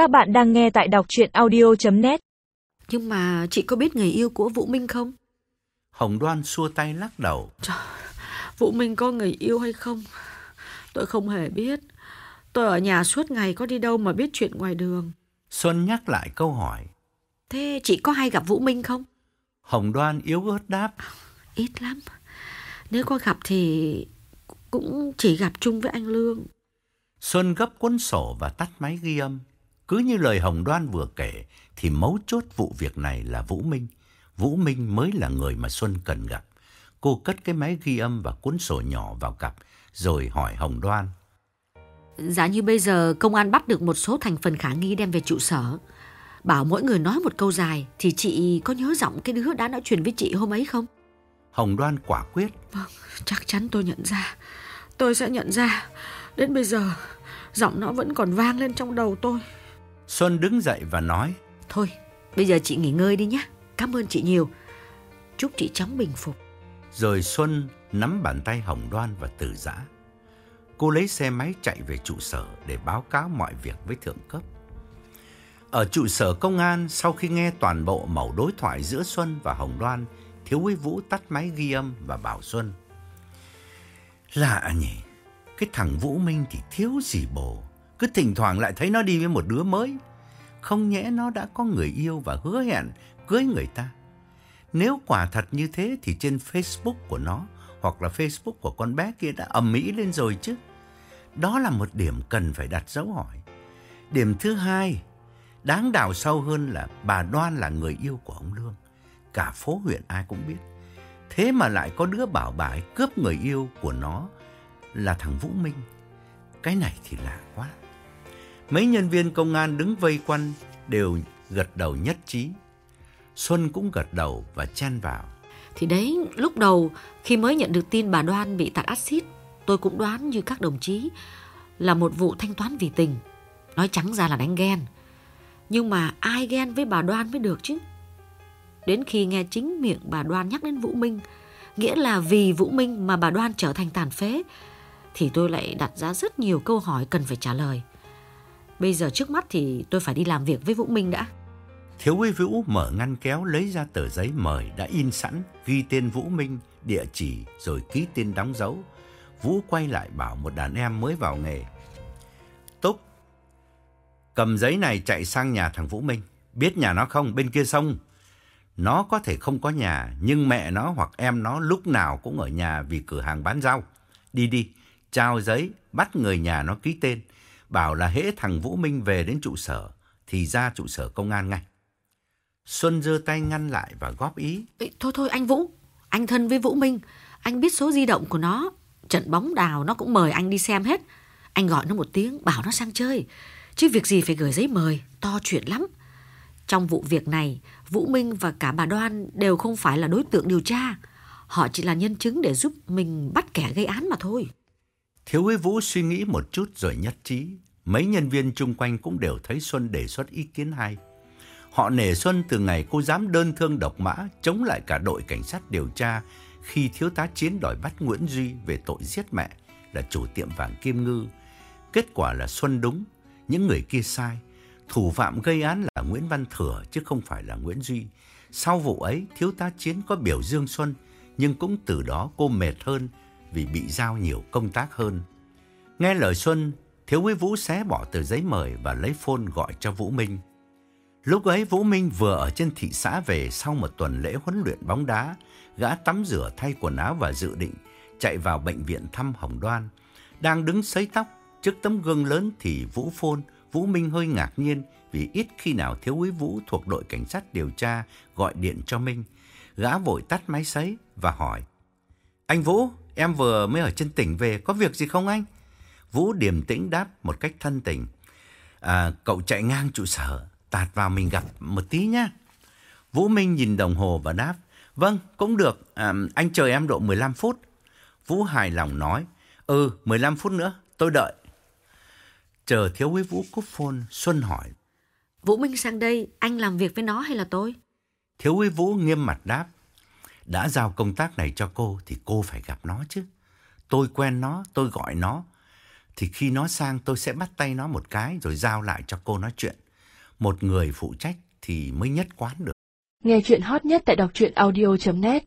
Các bạn đang nghe tại đọc chuyện audio.net Nhưng mà chị có biết người yêu của Vũ Minh không? Hồng Đoan xua tay lắc đầu. Trời, Vũ Minh có người yêu hay không? Tôi không hề biết. Tôi ở nhà suốt ngày có đi đâu mà biết chuyện ngoài đường. Xuân nhắc lại câu hỏi. Thế chị có hay gặp Vũ Minh không? Hồng Đoan yếu ớt đáp. Ít lắm. Nếu có gặp thì cũng chỉ gặp chung với anh Lương. Xuân gấp cuốn sổ và tắt máy ghi âm. Cứ như lời Hồng Đoan vừa kể thì mấu chốt vụ việc này là Vũ Minh. Vũ Minh mới là người mà Xuân cần gặp. Cô cất cái máy ghi âm và cuốn sổ nhỏ vào cặp rồi hỏi Hồng Đoan. Giả như bây giờ công an bắt được một số thành phần khả nghi đem về trụ sở. Bảo mỗi người nói một câu dài thì chị có nhớ giọng cái đứa đã nói chuyện với chị hôm ấy không? Hồng Đoan quả quyết. Vâng, chắc chắn tôi nhận ra. Tôi sẽ nhận ra. Đến bây giờ, giọng nó vẫn còn vang lên trong đầu tôi. Xuân đứng dậy và nói. Thôi, bây giờ chị nghỉ ngơi đi nhé. Cảm ơn chị nhiều. Chúc chị chóng bình phục. Rồi Xuân nắm bàn tay Hồng Đoan và từ giã. Cô lấy xe máy chạy về trụ sở để báo cáo mọi việc với thượng cấp. Ở trụ sở công an, sau khi nghe toàn bộ mẩu đối thoại giữa Xuân và Hồng Đoan, Thiếu úy Vũ tắt máy ghi âm và bảo Xuân. Lạ nhỉ, cái thằng Vũ Minh thì thiếu gì bồ, cứ thỉnh thoảng lại thấy nó đi với một đứa mới. Không nhẽ nó đã có người yêu và hứa hẹn cưới người ta. Nếu quả thật như thế thì trên Facebook của nó hoặc là Facebook của con bé kia đã ầm ĩ lên rồi chứ. Đó là một điểm cần phải đặt dấu hỏi. Điểm thứ hai, đáng đào sâu hơn là bà Đoan là người yêu của ông Lương. Cả phố huyện ai cũng biết. Thế mà lại có đứa bảo bà ấy cướp người yêu của nó là thằng Vũ Minh. Cái này thì lạ quá. Mấy nhân viên công an đứng vây quanh đều gật đầu nhất trí. Xuân cũng gật đầu và chen vào. Thì đấy, lúc đầu khi mới nhận được tin bà Đoan bị tạt axit, tôi cũng đoán như các đồng chí là một vụ thanh toán vì tình. Nói trắng ra là đánh ghen. Nhưng mà ai ghen với bà Đoan mới được chứ? Đến khi nghe chính miệng bà Đoan nhắc đến Vũ Minh, nghĩa là vì Vũ Minh mà bà Đoan trở thành tàn phế, thì tôi lại đặt ra rất nhiều câu hỏi cần phải trả lời. Bây giờ trước mắt thì tôi phải đi làm việc với Vũ Minh đã. Thiếu úy Vũ mở ngăn kéo lấy ra tờ giấy mời đã in sẵn, ghi tên Vũ Minh, địa chỉ rồi ký tên đóng dấu. Vũ quay lại bảo một đàn em mới vào nghề. Túc, cầm giấy này chạy sang nhà thằng Vũ Minh. Biết nhà nó không? Bên kia sông. Nó có thể không có nhà, nhưng mẹ nó hoặc em nó lúc nào cũng ở nhà vì cửa hàng bán rau. Đi đi, trao giấy, bắt người nhà nó ký tên. Bảo là hễ thằng Vũ Minh về đến trụ sở, thì ra trụ sở công an ngay. Xuân giơ tay ngăn lại và góp ý. Ê, thôi thôi anh Vũ, anh thân với Vũ Minh, anh biết số di động của nó. Trận bóng đào nó cũng mời anh đi xem hết. Anh gọi nó một tiếng, bảo nó sang chơi. Chứ việc gì phải gửi giấy mời, to chuyện lắm. Trong vụ việc này, Vũ Minh và cả bà Đoan đều không phải là đối tượng điều tra. Họ chỉ là nhân chứng để giúp mình bắt kẻ gây án mà thôi. Thiếu úy Vũ suy nghĩ một chút rồi nhất trí. Mấy nhân viên chung quanh cũng đều thấy Xuân đề xuất ý kiến hay. Họ nể Xuân từ ngày cô dám đơn thương độc mã chống lại cả đội cảnh sát điều tra khi thiếu tá Chiến đòi bắt Nguyễn Duy về tội giết mẹ là chủ tiệm vàng Kim Ngư. Kết quả là Xuân đúng, những người kia sai. Thủ phạm gây án là Nguyễn Văn Thừa chứ không phải là Nguyễn Duy. Sau vụ ấy, thiếu tá Chiến có biểu dương Xuân, nhưng cũng từ đó cô mệt hơn vì bị giao nhiều công tác hơn. Nghe lời Xuân, thiếu úy Vũ xé bỏ tờ giấy mời và lấy phone gọi cho Vũ Minh. Lúc ấy Vũ Minh vừa ở trên thị xã về sau một tuần lễ huấn luyện bóng đá, gã tắm rửa thay quần áo và dự định chạy vào bệnh viện thăm Hồng Đoan. Đang đứng sấy tóc trước tấm gương lớn thì Vũ phone, Vũ Minh hơi ngạc nhiên vì ít khi nào thiếu úy Vũ thuộc đội cảnh sát điều tra gọi điện cho Minh. Gã vội tắt máy sấy và hỏi. Anh Vũ, em vừa mới ở trên tỉnh về, có việc gì không anh? Vũ điềm tĩnh đáp một cách thân tình. À, cậu chạy ngang trụ sở, tạt vào mình gặp một tí nhá. Vũ Minh nhìn đồng hồ và đáp. Vâng, cũng được, à, anh chờ em độ 15 phút. Vũ hài lòng nói. Ừ, 15 phút nữa, tôi đợi. Chờ thiếu úy Vũ cúp phone, Xuân hỏi. Vũ Minh sang đây, anh làm việc với nó hay là tôi? Thiếu úy Vũ nghiêm mặt đáp. Đã giao công tác này cho cô thì cô phải gặp nó chứ. Tôi quen nó, tôi gọi nó. Thì khi nó sang tôi sẽ bắt tay nó một cái rồi giao lại cho cô nói chuyện. một người phụ trách thì mới nhất quán được. Nghe chuyện hot nhất tại đọc truyện audio.net